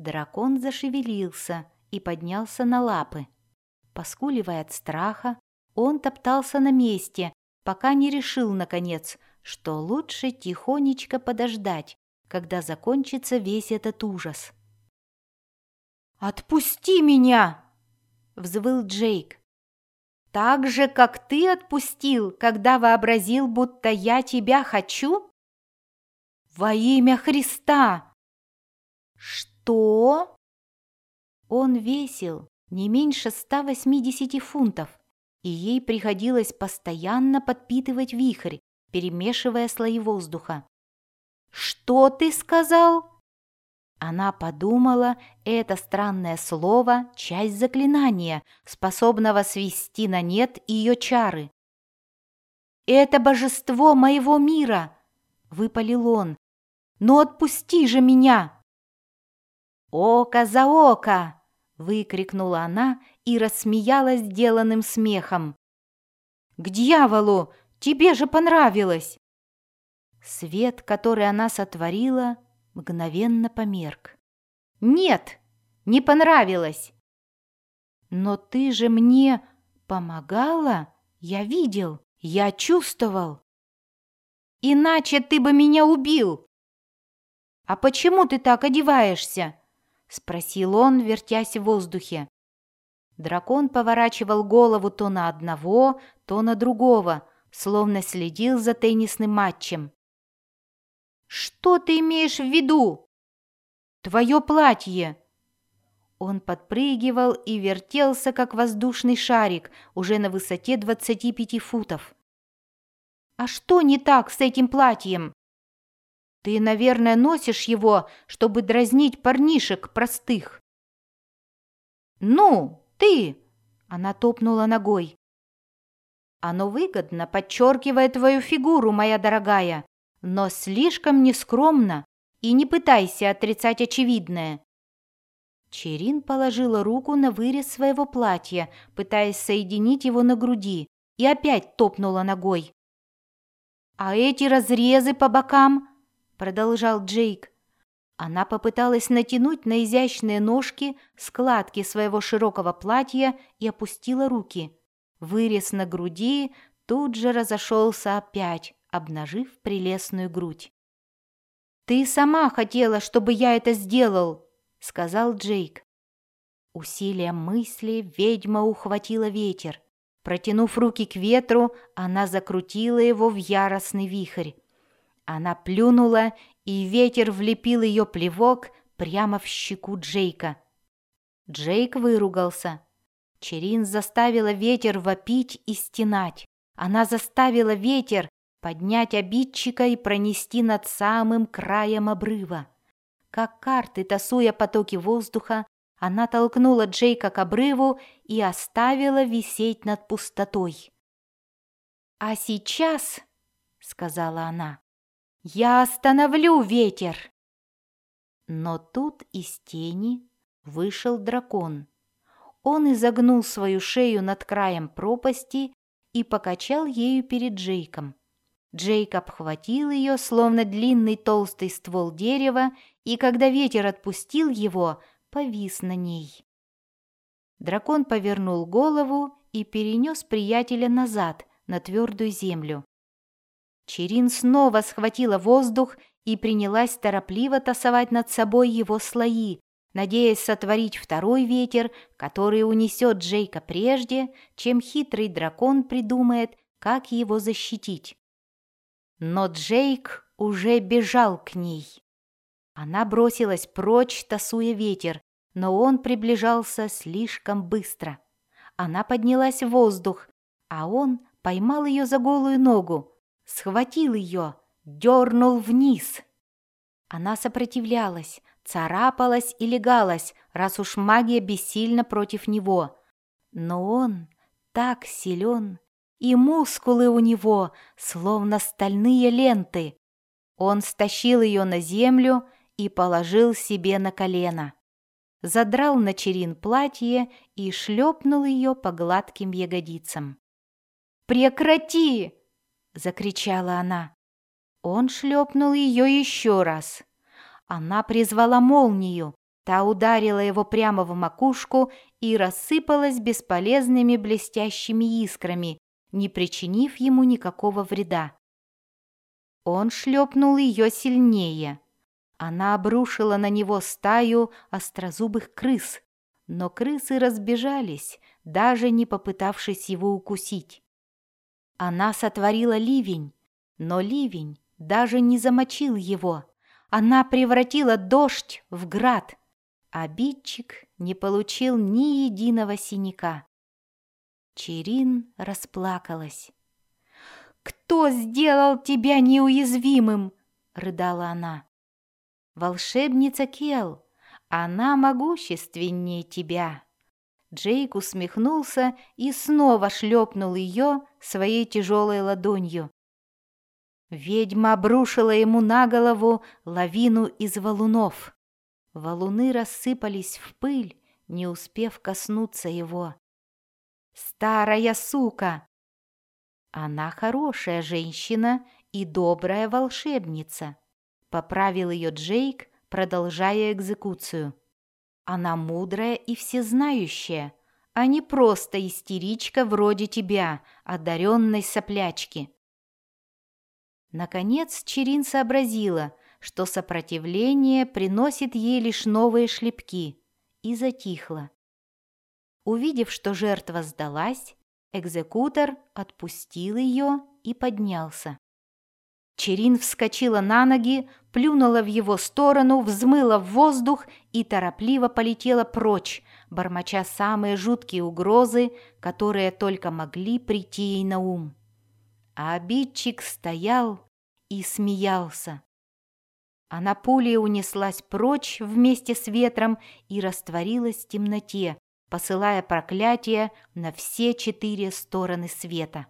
Дракон зашевелился и поднялся на лапы. Поскуливая от страха, он топтался на месте, пока не решил, наконец, что лучше тихонечко подождать, когда закончится весь этот ужас. «Отпусти меня!» — взвыл Джейк. «Так же, как ты отпустил, когда вообразил, будто я тебя хочу?» «Во имя Христа!» «Что?» Он весил не меньше 180 фунтов, и ей приходилось постоянно подпитывать вихрь, перемешивая слои воздуха. «Что ты сказал?» Она подумала, это странное слово – часть заклинания, способного свести на нет ее чары. «Это божество моего мира!» – выпалил он. «Но отпусти же меня!» «Око за око!» – выкрикнула она и рассмеялась деланным смехом. «К дьяволу! Тебе же понравилось!» Свет, который она сотворила, мгновенно померк. «Нет, не понравилось!» «Но ты же мне помогала? Я видел, я чувствовал!» «Иначе ты бы меня убил!» «А почему ты так одеваешься?» — спросил он, вертясь в воздухе. Дракон поворачивал голову то на одного, то на другого, словно следил за теннисным матчем. «Что ты имеешь в виду?» «Твое платье!» Он подпрыгивал и вертелся, как воздушный шарик, уже на высоте 25 футов. «А что не так с этим платьем?» «Ты, наверное, носишь его, чтобы дразнить парнишек простых». «Ну, ты!» – она топнула ногой. «Оно выгодно подчеркивает твою фигуру, моя дорогая, но слишком нескромно, и не пытайся отрицать очевидное». Черин положила руку на вырез своего платья, пытаясь соединить его на груди, и опять топнула ногой. «А эти разрезы по бокам?» – продолжал Джейк. Она попыталась натянуть на изящные ножки складки своего широкого платья и опустила руки. Вырез на груди тут же разошелся опять, обнажив прелестную грудь. «Ты сама хотела, чтобы я это сделал», — сказал Джейк. Усилием мысли ведьма ухватила ветер. Протянув руки к ветру, она закрутила его в яростный вихрь. Она плюнула, и ветер влепил ее плевок прямо в щеку Джейка. Джейк выругался. Черин заставила ветер вопить и стенать. Она заставила ветер поднять обидчика и пронести над самым краем обрыва. Как карты, тасуя потоки воздуха, она толкнула Джейка к обрыву и оставила висеть над пустотой. «А сейчас», — сказала она, я остановлю ветер!» Но тут из тени вышел дракон. Он изогнул свою шею над краем пропасти и покачал ею перед Джейком. Джейк обхватил ее, словно длинный толстый ствол дерева, и когда ветер отпустил его, повис на ней. Дракон повернул голову и перенес приятеля назад, на твердую землю. Черин снова схватила воздух и принялась торопливо тасовать над собой его слои, надеясь сотворить второй ветер, который унесет Джейка прежде, чем хитрый дракон придумает, как его защитить. Но Джейк уже бежал к ней. Она бросилась прочь, тасуя ветер, но он приближался слишком быстро. Она поднялась в воздух, а он поймал ее за голую ногу, схватил ее, дернул вниз. Она сопротивлялась, царапалась и легалась, раз уж магия бессильна против него. Но он так силен, и мускулы у него словно стальные ленты. Он стащил ее на землю и положил себе на колено. Задрал на черин платье и шлепнул ее по гладким ягодицам. «Прекрати!» — закричала она. Он шлепнул ее еще раз. Она призвала молнию, Та ударила его прямо в макушку и рассыпалась бесполезными блестящими искрами, не причинив ему никакого вреда. Он шлепнул ее сильнее. Она обрушила на него стаю острозубых крыс, но крысы разбежались, даже не попытавшись его укусить. Она сотворила ливень, но ливень даже не замочил его. Она превратила дождь в град. Обидчик не получил ни единого синяка. Черин расплакалась. «Кто сделал тебя неуязвимым?» — рыдала она. «Волшебница Кел, она могущественнее тебя». Джейк усмехнулся и снова шлепнул ее своей тяжелой ладонью. Ведьма обрушила ему на голову лавину из валунов. Валуны рассыпались в пыль, не успев коснуться его. «Старая сука!» «Она хорошая женщина и добрая волшебница», — поправил ее Джейк, продолжая экзекуцию. «Она мудрая и всезнающая, а не просто истеричка вроде тебя, одаренной соплячки». Наконец Черин сообразила, что сопротивление приносит ей лишь новые шлепки, и затихла. Увидев, что жертва сдалась, экзекутор отпустил ее и поднялся. Черин вскочила на ноги, плюнула в его сторону, взмыла в воздух и торопливо полетела прочь, бормоча самые жуткие угрозы, которые только могли прийти ей на ум. А обидчик стоял и смеялся. Она пулей унеслась прочь вместе с ветром и растворилась в темноте, посылая проклятие на все четыре стороны света.